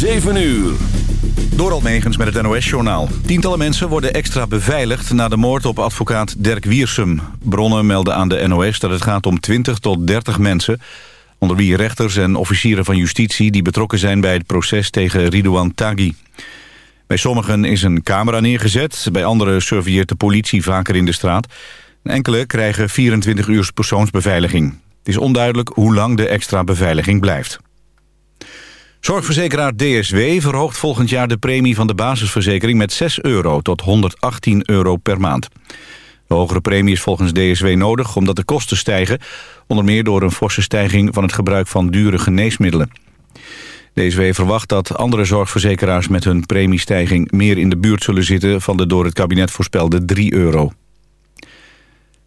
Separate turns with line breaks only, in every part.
7 uur.
Door Megens met het NOS-journaal. Tientallen mensen worden extra beveiligd na de moord op advocaat Dirk Wiersum. Bronnen melden aan de NOS dat het gaat om 20 tot 30 mensen... onder wie rechters en officieren van justitie... die betrokken zijn bij het proces tegen Ridouan Taghi. Bij sommigen is een camera neergezet, bij anderen surveilleert de politie vaker in de straat. Enkele krijgen 24 uur persoonsbeveiliging. Het is onduidelijk hoe lang de extra beveiliging blijft. Zorgverzekeraar DSW verhoogt volgend jaar de premie van de basisverzekering met 6 euro tot 118 euro per maand. De hogere premie is volgens DSW nodig omdat de kosten stijgen, onder meer door een forse stijging van het gebruik van dure geneesmiddelen. DSW verwacht dat andere zorgverzekeraars met hun premiestijging meer in de buurt zullen zitten van de door het kabinet voorspelde 3 euro.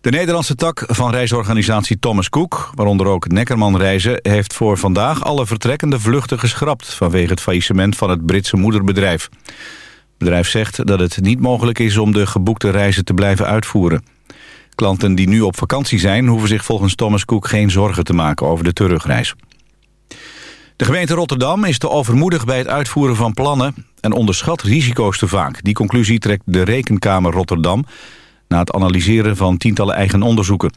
De Nederlandse tak van reisorganisatie Thomas Cook, waaronder ook Neckerman Reizen, heeft voor vandaag alle vertrekkende vluchten geschrapt vanwege het faillissement van het Britse moederbedrijf. Het bedrijf zegt dat het niet mogelijk is om de geboekte reizen te blijven uitvoeren. Klanten die nu op vakantie zijn hoeven zich volgens Thomas Cook geen zorgen te maken over de terugreis. De gemeente Rotterdam is te overmoedig bij het uitvoeren van plannen en onderschat risico's te vaak. Die conclusie trekt de Rekenkamer Rotterdam na het analyseren van tientallen eigen onderzoeken.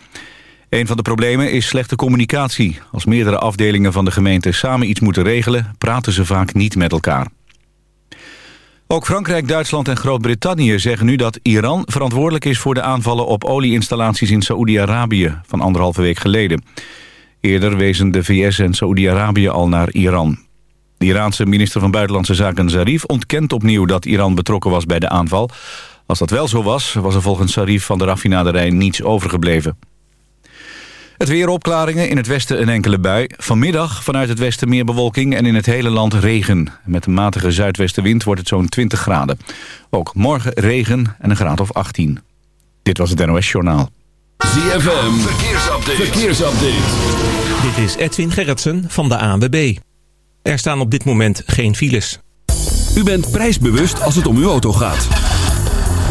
Een van de problemen is slechte communicatie. Als meerdere afdelingen van de gemeente samen iets moeten regelen... praten ze vaak niet met elkaar. Ook Frankrijk, Duitsland en Groot-Brittannië zeggen nu dat Iran verantwoordelijk is voor de aanvallen op olieinstallaties in Saoedi-Arabië van anderhalve week geleden. Eerder wezen de VS en Saoedi-Arabië al naar Iran. De Iraanse minister van Buitenlandse Zaken Zarif ontkent opnieuw dat Iran betrokken was bij de aanval. Als dat wel zo was, was er volgens Sarif van de raffinaderij niets overgebleven. Het weer opklaringen, in het westen een enkele bui. Vanmiddag vanuit het westen meer bewolking en in het hele land regen. Met een matige zuidwestenwind wordt het zo'n 20 graden. Ook morgen regen en een graad of 18. Dit was het NOS Journaal.
ZFM, verkeersupdate. verkeersupdate.
Dit is Edwin Gerritsen van de ANWB. Er staan op dit moment geen files.
U bent prijsbewust als het om uw auto gaat.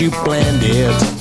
You
planned it.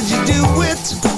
Did you do it?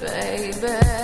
Baby.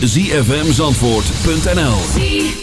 www.zfmzandvoort.nl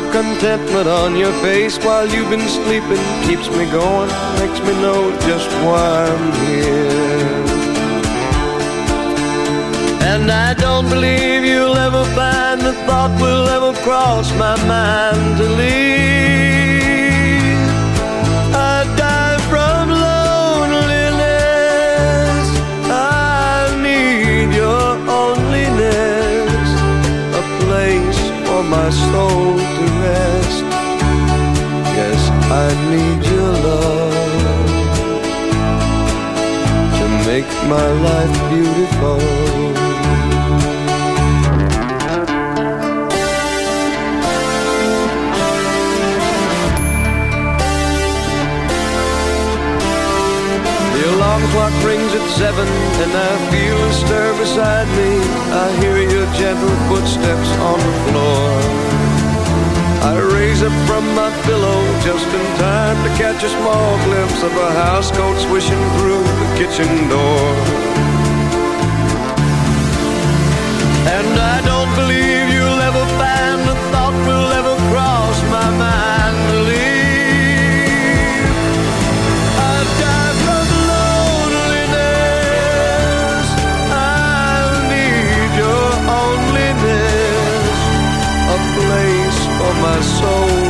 of contentment on your face while you've been sleeping keeps me going, makes me know just why I'm here. And I don't believe you'll ever find the thought will ever cross my mind to leave. I die from loneliness. I need your loneliness, a place for my soul I need your love to make my life beautiful. The alarm clock rings at seven and I feel a stir beside me. I hear your gentle footsteps on the floor. I raise up from my pillow just in time to catch a small glimpse of a housecoat swishing through the kitchen door. And I don't believe you'll ever find a thought will ever cross my mind to leave. I've died from loneliness. I need your loneliness, a place for my soul.